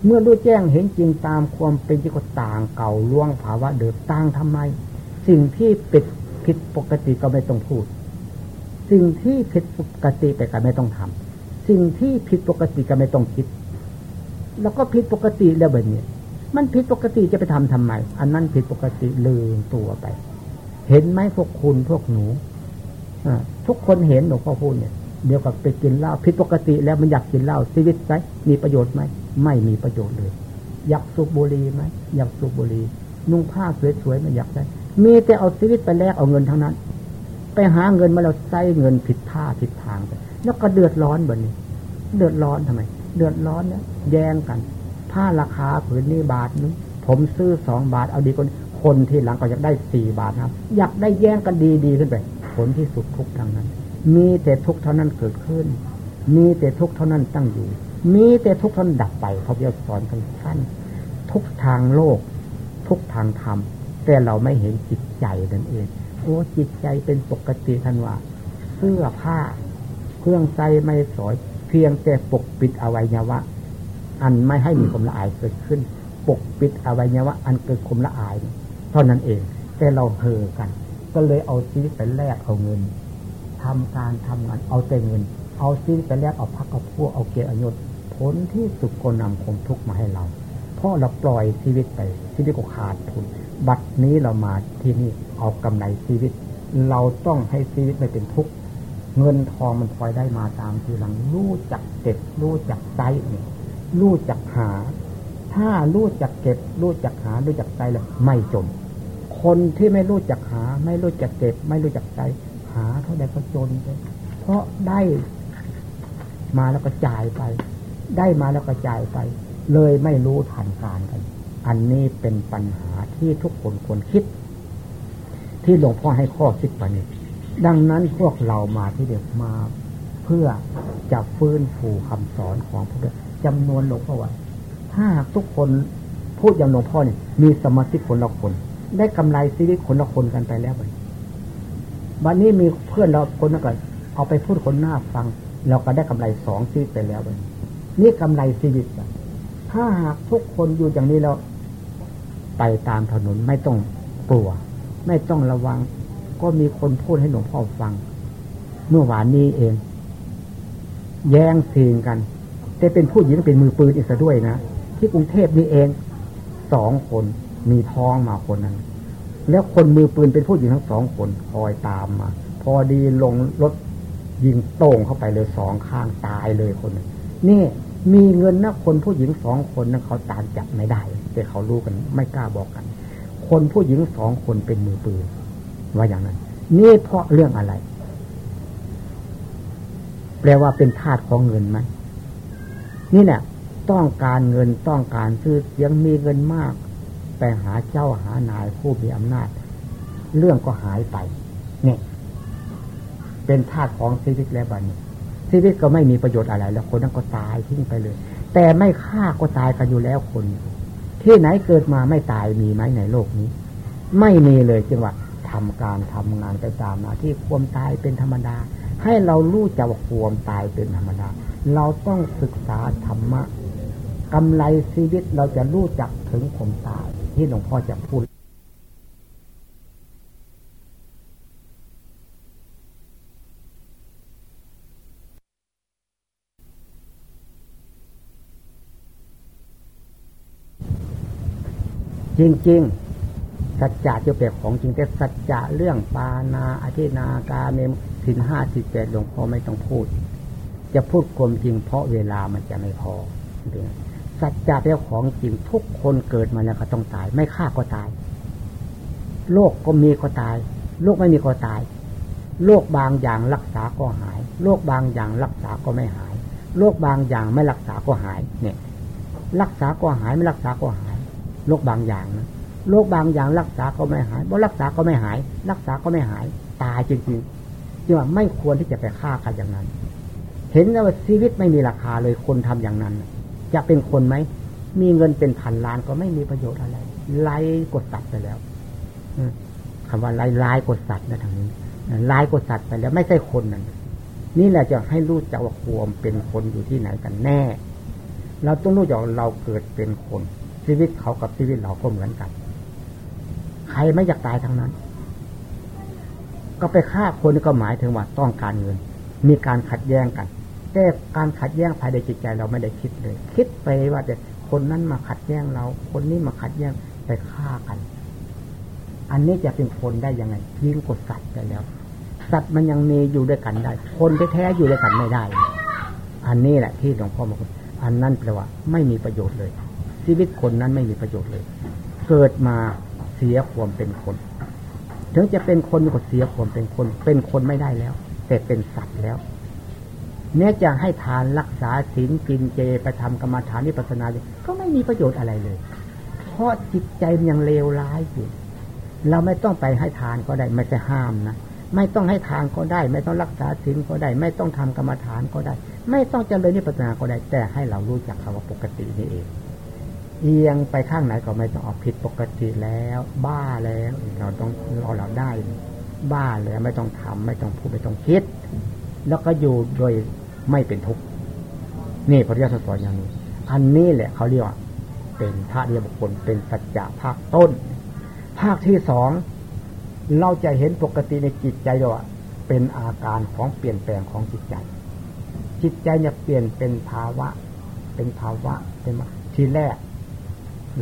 เมื่อรู้แจ้งเห็นจริงตามความเป็นจริงก็ต่างเก่าล่วงภาวะเดิมต่างทำไม สิ่งที่ปิดผิดปกติก็ไม่ต้องพูด สิ่งที่ผิดปกติไปก็ไม่ต้องทำสิ่งที่ผิดปกติก็ไม่ต้องคิด แล้วก็ผิดปกติแล้วแบบนี้มันผิดปกติจะไปทำทำไม อันนั้นผิดปกติลืมตัวไป เห็นไหมพวกคุณพวกหนูทุกคนเห็นหลวงพ่อพูดเนี่ย เดี๋ยวกับไปกินเหล้าผิดปกติแล้วมันอยากกินเหล้าชีวิตไมีประโยชน์ไหม ไม่มีประโยชน์เลย อยากสูบบุหรี่ไหมอยากสูบบุหรี่นุ่งผ้าสวยๆมันอยากได้ มีแต่เอาชีวิตไปแลกเอาเงินทั้งนั้น ไปหาเงินมาเราใช้เงินผิดท่าผิดทางไปแล้วก็เดือดร้อนแบบนี้ เดือดร้อนทำไม เดือดร้อนเนี่ยแย่งกัน ผ้าราคาผืนนี้บาทนึงผมซื้อสองบาทเอาดีคนคนที่หลังก็อยากได้สี่บาทครับ อยากได้แย่งกันดีดีขึ้นไป ผลที่สุดทุกทางนั้น มีแต่ทุกเท่านั้นเกิดขึ้น มีแต่ทุกเท่านั้นตั้งอยู่ มีแต่ทุกเท่านั้นดับไปเขาจะสอนกันสั้นทุกทางโลก ทุกทางธรรมแต่เราไม่เห็นจิตใจนั่นเองโอ้จิตใจเป็นปกติทันว่า เสื้อผ้า เครื่องใส่ไม่สวยเพียงแต่ปกปิดอวัยวะ อันไม่ให้มีความละอายเกิดขึ้น ปกปิดอวัยวะ อันเกิดความละอายเท่านั้นเอง แต่เราเห่อกัน ก็เลยเอาชีวิตไปแลกเอาเงินทำการทำงานเอาแต่เงิน เอาชีวิตไปแลกเอาพักเอาพวกเอาเกียรติยศ ผลที่สุดก็นำความทุกข์มาให้เรา เพราะเราปล่อยชีวิตไปชีวิตก็ขาดทุน บัดนี้เรามาที่นี่เอากำไรชีวิต เราต้องให้ชีวิตไม่เป็นทุกข์เงินทองมันพลอยได้มาตามทีหลังรู้จักเก็บรู้จักใจเนี่ยรู้จักหา ถ้ารู้จักเก็บ รู้จักหา รู้จักใจแล้วไม่จน คนที่ไม่รู้จักหา ไม่รู้จักเก็บ ไม่รู้จักใจ หาเท่าใดก็จนเลยเพราะได้มาแล้วก็จ่ายไป ได้มาแล้วก็จ่ายไป เลยไม่รู้ทันการกัน อันนี้เป็นปัญหาที่ทุกคนควรคิด ที่หลวงพ่อให้ข้อคิดไปนี่ดังนั้นพวกเรามาที่เด็กมาเพื่อจะฟื้นฟูคำสอนของพระเจ้าจำนวนหลวงพ่อว่าถ้าทุกคนพูดอย่างหลวงพ่อเนี่ยมีสมาธิคนละคน ได้กำไรชีวิตคนละคนกันไปแล้ววันนี้มีเพื่อนเราคนนั้นก็เอาไปพูดคนหน้าฟัง เราก็ได้กำไรสองชีวิตไปแล้ววัน นี่กำไรชีวิตถ้าหากทุกคนอยู่อย่างนี้แล้ว ไปตามถนนไม่ต้องกลัว ไม่ต้องระวัง ก็มีคนพูดให้หลวงพ่อฟัง เมื่อวานนี้เอง แย่งซีนกัน แต่เป็นผู้หญิงเป็นมือปืนอีกซะด้วยนะ ที่กรุงเทพนี่เอง สองคนมีท้องมาคนนั้น แล้วคนมือปืนเป็นผู้หญิงทั้งสองคนคอยตามมา พอดีลงรถยิงโต่งเข้าไปเลยสองข้างตายเลยคนนึง นี่มีเงินนะคนผู้หญิงสองคนนั้นเขาตามจับไม่ได้ แต่เขารู้กัน ไม่กล้าบอกกัน คนผู้หญิงสองคนเป็นมือปืนว่าอย่างนั้น นี่เพราะเรื่องอะไร แปลว่าเป็นทาสของเงินไหมนี่เนี่ยต้องการเงินต้องการซื้อเสียงมีเงินมาก ไปหาเจ้าหานายผู้มีอำนาจ เรื่องก็หายไปเนี่ยเป็นทาสของชีวิตแล้วบัดนี้ ชีวิตก็ไม่มีประโยชน์อะไร แล้วคนนั้นก็ตายทิ้งไปเลย แต่ไม่ฆ่าก็ตายกันอยู่แล้วคน ที่ไหนเกิดมาไม่ตายมีไหมในโลกนี้ ไม่มีเลยจึงว่าทำการทำงานไปตามหน้าที่ความตายเป็นธรรมดา ให้เรารู้จักว่าความตายเป็นธรรมดา เราต้องศึกษาธรรมะกำไรชีวิตเราจะรู้จักถึงความตาย ที่หลวงพ่อจะพูด จริง ๆ สัจจะจะเป็นของจริงแต่สัจจะเรื่องปานาอธินากาเมมสินห้าสิบแปดหลวงพ่อไม่ต้องพูด จะพูดความจริง เพราะเวลามันจะไม่พอสัจจะเป็นของจริงทุกคนเกิดมาแล้วก็ต้องตาย ไม่ฆ่าก็ตายโรคกก็มีก็ตายโรคไม่มีก็ตายโรคบางอย่างรักษาก็หายโรคบางอย่างรักษาก็ไม่หายโรคบางอย่างไม่รักษาก็หาย เนี่ย รักษาก็หายไม่รักษาก็หาย โรคบางอย่างนะโรคบางอย่างรักษาก็ไม่หายบ่รักษาก็ไม่หาย รักษาก็ไม่หาย ตายจริงๆจึงว่าไม่ควรที่จะไปฆ่ากันอย่างนั้น เห็นแล้วว่าชีวิตไม่มีราคาเลยคนทำอย่างนั้น จะเป็นคนไหม มีเงินเป็นพันล้านก็ไม่มีประโยชน์อะไร ไล่กดสัตว์ไปแล้วคำว่าไล่ไล่กดสัตว์นะทางนี้ไล่กดสัตว์ไปแล้วไม่ใช่คนนั่นนี่แหละจะให้รู้จักว่าความเป็นคนอยู่ที่ไหนกันแน่ เราต้องรู้จักเราเกิดเป็นคน ชีวิตเขากับชีวิตเราก็เหมือนกัน ใครไม่อยากตายทั้งนั้น ก็ไปฆ่าคนก็หมายถึงว่าต้องการเงิน มีการขัดแย้งกัน แต่การขัดแย้งภายในจิตใจเราไม่ได้คิดเลย คิดไปว่าแต่คนนั้นมาขัดแย้งเรา คนนี้มาขัดแย้งไปฆ่ากัน อันนี้จะเป็นคนได้ยังไงยิ่งกดสัตว์ไปแล้ว สัตว์มันยังมีอยู่ด้วยกันได้ คนแท้ๆอยู่ด้วยกันไม่ได้ อันนี้แหละที่หลวงพ่อบอกอันนั้นแปลว่าไม่มีประโยชน์เลย ชีวิตคนนั้นไม่มีประโยชน์เลย เกิดมาเสียความเป็นคน ถึงจะเป็นคนก็เสียความเป็นคน เป็นคนไม่ได้แล้ว แต่เป็นสัตว์แล้วเนี่จะให้ทานรักษาศีลกินเจไปทำกรรมฐานนิพพานาก็ไม่มีประโยชน์อะไรเลย เพราะจิตใจมันยังเลวร้ายอยู่เราไม่ต้องไปให้ทานก็ได้ ไม่ใช่ห้ามนะไม่ต้องให้ทานก็ได้ ไม่ต้องรักษาศีลก็ได้ ไม่ต้องทำกรรมฐานก็ได้ ไม่ต้องเจริญนิพพานาก็ได้ แต่ให้เรารู้จักคำว่าปกตินี่เอง เอียงไปข้างไหนก็ไม่ต้องออกผิดปกติแล้ว บ้าแล้วเราต้องเราเราได้ บ้าแล้วไม่ต้องทำไม่ต้องพูดไม่ต้องคิด แล้วก็อยู่โดยไม่เป็นทุกข์นี่พระเจ้าสอนอย่างนี้ อันนี้แหละเขาเรียกว่าเป็นพระเดียบุคคลเป็นสัจจะภาคต้น ภาคที่สองเราจะเห็นปกติในจิตใจว่าเป็นอาการของเปลี่ยนแปลงของจิตใจ จิตใจเนี่ยเปลี่ยนเป็นภาวะ เป็นภาวะเป็นทีแรก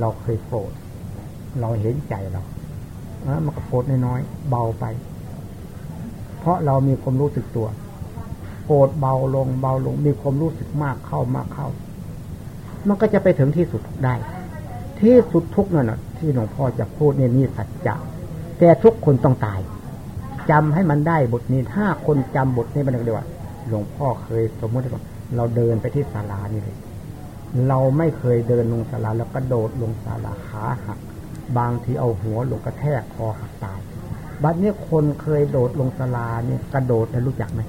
เราเคยโกรธเราเห็นใจเราแล้วมันก็โกรธน้อยๆเบาไป เพราะเรามีความรู้สึกตัว โกรธเบาลงเบาลง มีความรู้สึกมากเข้ามากเข้า มันก็จะไปถึงที่สุดได้ ที่สุดทุกนั่นะที่หลวงพ่อจะพูดเนี่ยนี่สัจจะแต่ทุกคนต้องตายจำให้มันได้บทนี้ถ้าคนจำบทนี้มันเดียวว่า หลวงพ่อเคยสมมติว่าเราเดินไปที่ศาลานี่เลย เราไม่เคยเดินลงศาลาแล้วกระโดดลงศาลาขาหัก บางทีเอาหัวลงกระแทกคอหักตายบัดนี้คนเคยโดดลงศาลาเนี่ยกระโดดนะรู้จักไหม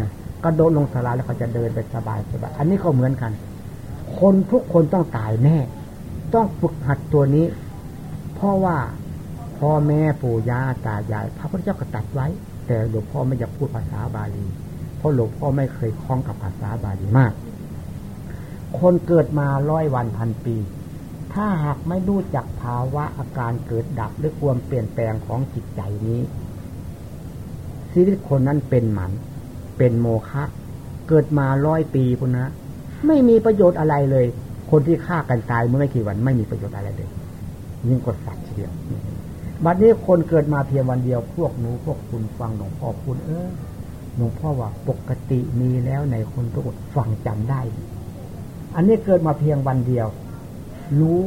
นะกระโดดลงศาลาแล้วเขาจะเดินไปสบายสบายอันนี้ก็เหมือนกัน คนทุกคนต้องตายแน่ ต้องฝึกหัดตัวนี้ เพราะว่าพ่อแม่ปู่ย่าตายายพระพุทธเจ้าก็ตัดไว้ แต่หลวงพ่อไม่อยากพูดภาษาบาลี เพราะหลวงพ่อไม่เคยคล้องกับภาษาบาลีมาก คนเกิดมาร้อยวันพันปี ถ้าหากไม่รู้จักภาวะอาการเกิดดับหรือความเปลี่ยนแปลงของจิตใจนี้ ชีวิตคนนั้นเป็นหมัน เป็นโมฆะเกิดมาร้อยปีพุ่นนะไม่มีประโยชน์อะไรเลย คนที่ฆ่ากันตายเมื่อไม่กี่วันไม่มีประโยชน์อะไรเลยยิ่งกว่าสัตว์เดียวบัดนี้คนเกิดมาเพียงวันเดียว พวกหนูพวกคุณฟังหลวงพ่อคุณเออหลวงพ่อว่าปกติมีแล้วในคนทุกคนฟังจำได้ อันนี้เกิดมาเพียงวันเดียว รู้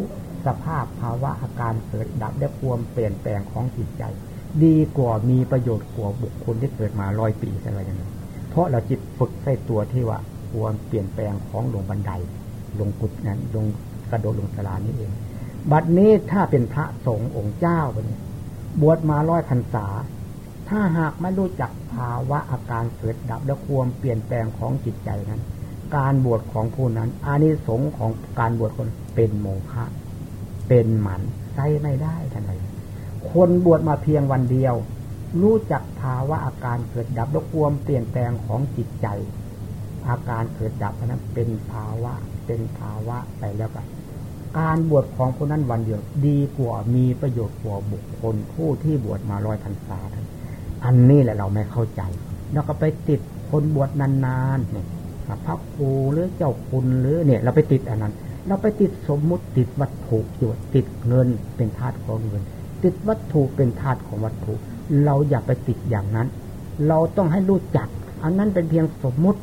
สภาพภาวะอาการเกิดดับได้ความเปลี่ยนแปลงของจิตใจ ดีกว่ามีประโยชน์กว่าบุคคลที่เกิดมาร้อยปีใช่ไหมอย่างนั้นเพราะเราจิตฝึกใส่ตัวที่ว่าความเปลี่ยนแปลงของลงบันได ลงกุดนั้นลงกระโดดลงสลานี่เอง บัดนี้ถ้าเป็นพระสงฆ์องค์เจ้าเนี่ยบวชมาร้อยพรรษา ถ้าหากไม่รู้จักภาวะอาการเกิดดับและความเปลี่ยนแปลงของจิตใจนั้น การบวชของผู้นั้นอานิสงส์ของการบวชคนเป็นโมฆะเป็นหมันใช้ไม่ได้ทันไรคนบวชมาเพียงวันเดียว รู้จักภาวะอาการเกิดดับและความเปลี่ยนแปลงของจิตใจ อาการเกิดดับนั้นเป็นภาวะเป็นภาวะไปแล้วกันการบวชของคนนั้นวันเดียว ดีกว่ามีประโยชน์กว่าบุคคลผู้ที่บวชมาร้อยพรรษาอันนี้แหละเราไม่เข้าใจ แล้วก็ไปติดคนบวชนานๆเนี่ย พระครูหรือเจ้าคุณหรือเนี่ย เราไปติดอันนั้น เราไปติดสมมุติติดวัตถุอยู่ติดเงินเป็นธาตุของเงิน ติดวัตถุเป็นธาตุของวัตถุ เราอย่าไปติดอย่างนั้น เราต้องให้รู้จัก อันนั้นเป็นเพียงสมมุติ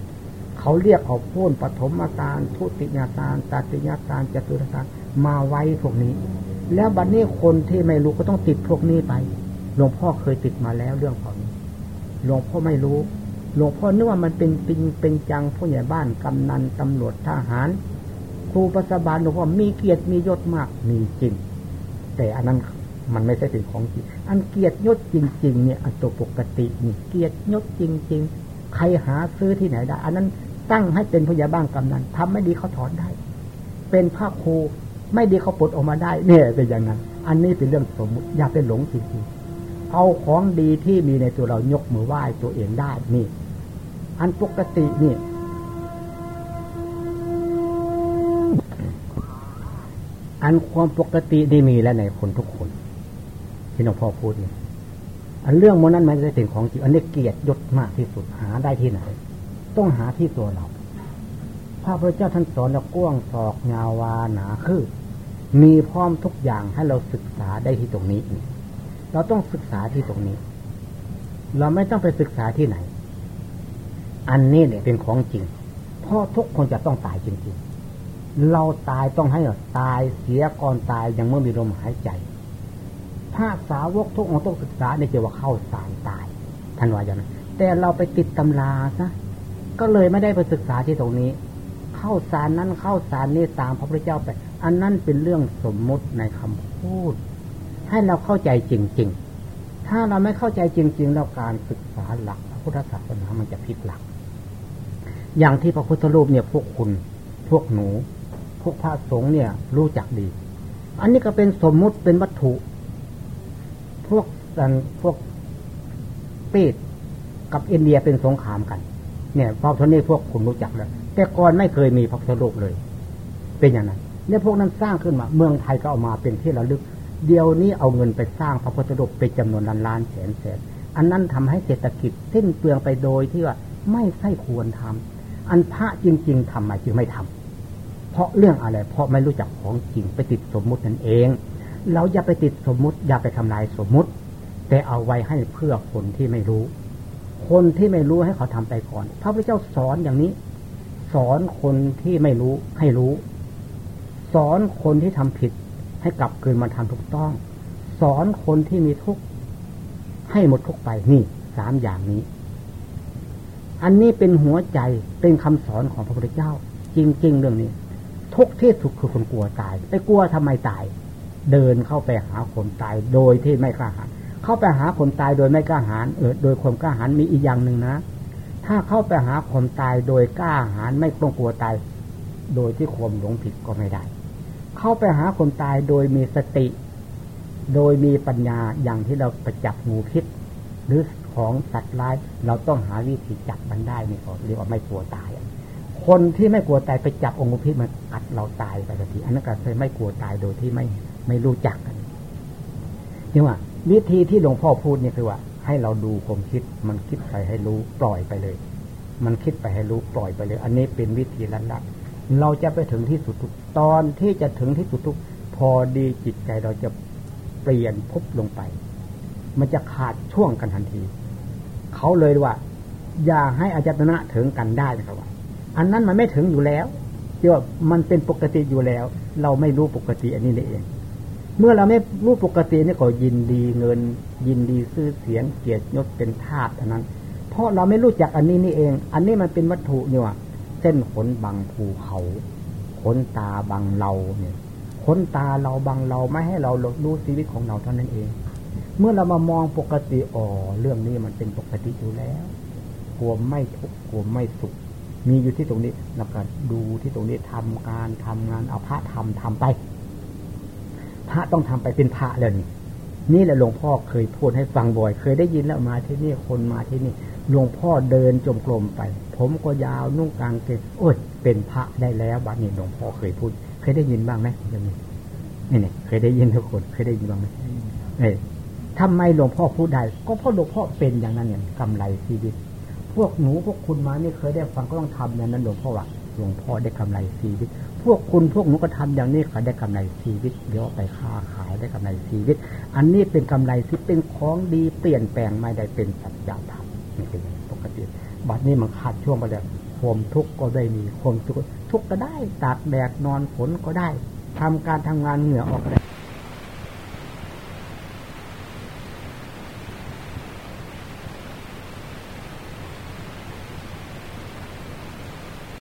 เขาเรียกเอาพ้นปฐมอาการทุติยาการตติยาการจตุรการมาไว้พวกนี้ แล้วบัดนนี้คนที่ไม่รู้ก็ต้องติดพวกนี้ไปหลวงพ่อเคยติดมาแล้วเรื่องของนี้หลวงพ่อไม่รู้ หลวงพ่อนึกว่ามันเป็นปิงเป็นจังผู้ใหญ่บ้านกำนันตำรวจทหาร ครูปัสบาลหลวงพ่อมีเกียรติมียศมากมีจริง แต่อันนั้นมันไม่ใช่เป็นของจริง อันเกียรติยศจริง ๆ เนี่ยอันตัวปกตินี่เกียรติยศจริง ๆ ใครหาซื้อที่ไหนได้ อันนั้นตั้งให้เป็นพยาบ้านกำนันทำไม่ดีเขาถอนได้ เป็นพระครูไม่ดีเขาปลดออกมาได้เนี่ยเป็นอย่างนั้น อันนี้เป็นเรื่องสมมติอย่าไปหลงจริงๆเอาของดีที่มีในตัวเรายกมือไหว้ตัวเองได้นี่ อันปกตินี่อันความปกติได้มีแล้วในคนทุกคน ที่หลวงพ่อพูดเนี่ยอันเรื่องมันนั้นมันจะเป็นของจริงอันนี้เกียรติยศมากที่สุดหาได้ที่ไหน ต้องหาที่ตัวเราพระพุทธเจ้าท่านสอนเราก้วงศอกยาวาหนาคือ มีพร้อมทุกอย่างให้เราศึกษาได้ที่ตรงนี้ เราต้องศึกษาที่ตรงนี้ เราไม่ต้องไปศึกษาที่ไหน อันนี้เนี่ยเป็นของจริง เพราะทุกคนจะต้องตายจริงๆ เราตายต้องให้ตายเสียก่อนตายยังเมื่อมีลมหายใจพระสาวกทุกองต้องศึกษาในเกี่ยวกับเข้าสารตายท่านว่าอย่างนั้นแต่เราไปติดตำราซะก็เลยไม่ได้ไปศึกษาที่ตรงนี้ เข้าสารนั้นเข้าสารนี้ตามพระพุทธเจ้าไป อันนั้นเป็นเรื่องสมมุติในคำพูด ให้เราเข้าใจจริง ๆ ถ้าเราไม่เข้าใจจริง ๆ แล้วการศึกษาหลักพระพุทธศาสนามันจะผิดหลัก อย่างที่พระพุทธรูปเนี่ยพวกคุณ พวกหนู พวกพระสงฆ์เนี่ย รู้จักดี อันนี้ก็เป็นสมมุติเป็นวัตถุ พวกสันพวกปีดกับอินเดียเป็นสงครามกัน เนี่ยพระพุทธนี้พวกคุณรู้จักแล้ว แต่ก่อนไม่เคยมีพระพุทธรูปเลย เป็นอย่างนั้นเนี่ยพวกนั้นสร้างขึ้นมา เมืองไทยก็เอามาเป็นที่ระลึก เดี๋ยวนี้เอาเงินไปสร้างพระพุทธรูปเป็นจำนวนล้านล้านแสนแสน อันนั้นทำให้เศรษฐกิจสิ้นเปลืองไปโดยที่ว่าไม่ใช่ควรทำ อันพระจริงๆทำไมจึงไม่ทำเพราะเรื่องอะไร เพราะไม่รู้จักของจริงไปติดสมมุตินั่นเอง เราอย่าไปติดสมมุติ อย่าไปทำลายสมมุติ แต่เอาไว้ให้เพื่อคนที่ไม่รู้ คนที่ไม่รู้ให้เขาทำไปก่อน พระพุทธเจ้าสอนอย่างนี้ สอนคนที่ไม่รู้ให้รู้ สอนคนที่ทำผิด ให้กลับคืนมาทำถูกต้อง สอนคนที่มีทุกข์ให้หมดทุกไปนี่สามอย่างนี้ อันนี้เป็นหัวใจเป็นคำสอนของพระพุทธเจ้า จริง ๆ เรื่องนี้ ทุกที่สุดคือคนกลัวตาย ไปกลัวทำไมตาย เดินเข้าไปหาคนตายโดยที่ไม่กล้าหาเข้าไปหาคนตายโดยไม่กล้าหาญเออโดยความกล้าหาญมีอีกอย่างหนึ่งนะ ถ้าเข้าไปหาคนตายโดยกล้าหาญไม่ต้องกลัวตาย โดยที่ความหลงผิดก็ไม่ได้ เข้าไปหาคนตายโดยมีสติ โดยมีปัญญาอย่างที่เราไปจับงูพิษ หรือ ของสัตว์ร้าย เราต้องหาวิธีจับมันได้นี่ก็เรียกว่าไม่กลัวตาย คนที่ไม่กลัวตายไปจับองค์พิษมันกัดเราตายไปทันทีอันนั้นก็เลยไม่กลัวตายโดยที่ไม่ไม่รู้จักกันนี่ว่า วิธีที่หลวงพ่อพูดนี่คือว่า ให้เราดูความคิดมันคิดไปให้รู้ปล่อยไปเลย มันคิดไปให้รู้ปล่อยไปเลย อันนี้เป็นวิธีลัดลัดเราจะไปถึงที่สุดทุกตอนที่จะถึงที่สุดทุกพอดีจิตใจเราจะเปลี่ยนพุบลงไป มันจะขาดช่วงกันทันที เขาเลยว่า อย่าให้อาจตนะถึงกันได้นะครับว่า อันนั้นมันไม่ถึงอยู่แล้วที่ว่ามันเป็นปกติอยู่แล้ว เราไม่รู้ปกติอันนี้เอง เมื่อเราไม่รู้ปกตินี่ก็ยินดีเงิน ยินดีซื้อเสียงเกียรติยศเป็นทาสเท่านั้น เพราะเราไม่รู้จักอันนี้นี่เอง อันนี้มันเป็นวัตถุเนี่ยว่าเส้นขนบังภูเขาขนตาบังเราเนี่ยขนตาเราบังเราไม่ให้เรารู้ชีวิตของเราเท่านั้นเอง เมื่อเรามามองปกติอ๋อเรื่องนี้มันเป็นปกติอยู่แล้วกลัวไม่ทุกข์กลัวไม่สุข มีอยู่ที่ตรงนี้แล้วก็ดูที่ตรงนี้ทำการทำงานเอาพระทำทำไป พระต้องทำไปเป็นพระแล้วนี่นี่แหละหลวงพ่อเคยพูดให้ฟังบ่อย เคยได้ยินแล้วมาที่นี่คนมาที่นี่หลวงพ่อเดินจมกลมไป ผมก็ยาวนุ่งกางเกงโอ้ยเป็นพระได้แล้วบัดนี้หลวงพ่อเคยพูด เคยได้ยินบ้างไหมอย่างนี้นี่เนี่ยเคยได้ยินทุกคน เคยได้ยินบ้างไหมเอ้ ทำไมหลวงพ่อพูดได้ ก็เพราะหลวงพ่อเป็นอย่างนั้นเนี่ยกำไรชีวิต พวกหนูพวกคุณมานี่เคยได้ฟังก็ต้องทำอย่างนั้นหลวงพ่อว่าหลวงพ่อได้กำไรชีวิต พวกคุณพวกหนูก็ทำอย่างนี้เขาได้กำไรชีวิตเดี๋ยวไปค้าขายได้กำไรชีวิต อันนี้เป็นกำไรที่เป็นของดีเปลี่ยนแปลงไม่ได้เป็นสัจธรรมนี่เป็นปกติ บัดนี้มันขาดช่วงไปแล้วความทุกข์ก็ได้มีความสุขทุกข์ก็ได้ตากแดดนอนฝนก็ได้ทำการทำงานเหงื่อออกได้